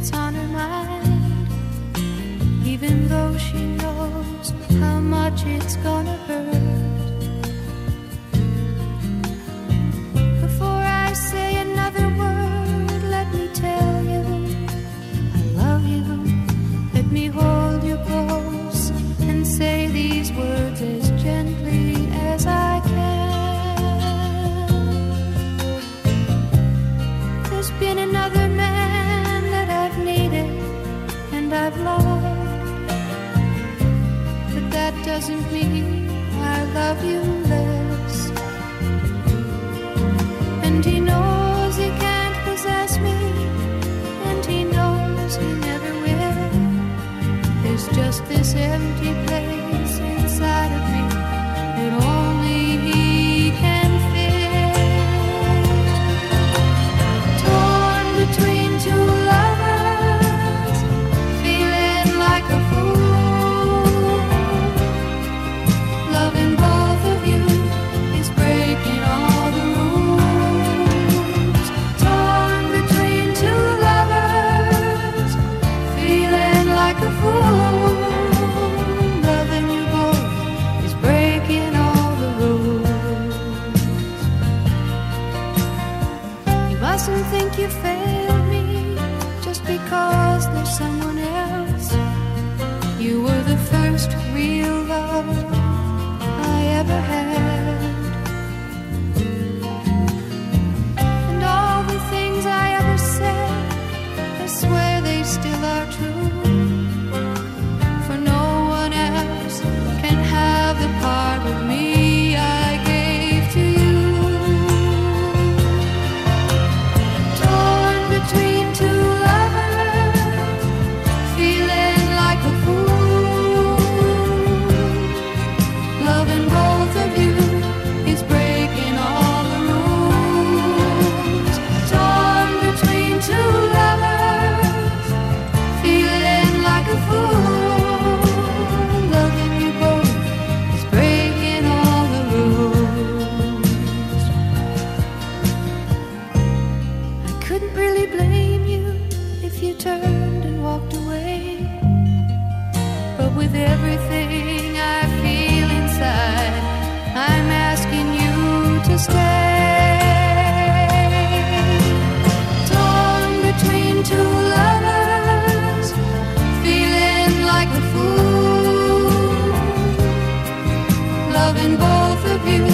what's on her mind, even though she knows how much it's gonna hurt. Before I say another word, let me tell you I love you. Let me hold you close and say these words as gently as I can. There's been enough. doesn't mean I love you less. And he knows he can't possess me, and he knows he never will. There's just this empty place inside of me. with everything I feel inside. I'm asking you to stay. Torn between two lovers, feeling like a fool. Loving both of you.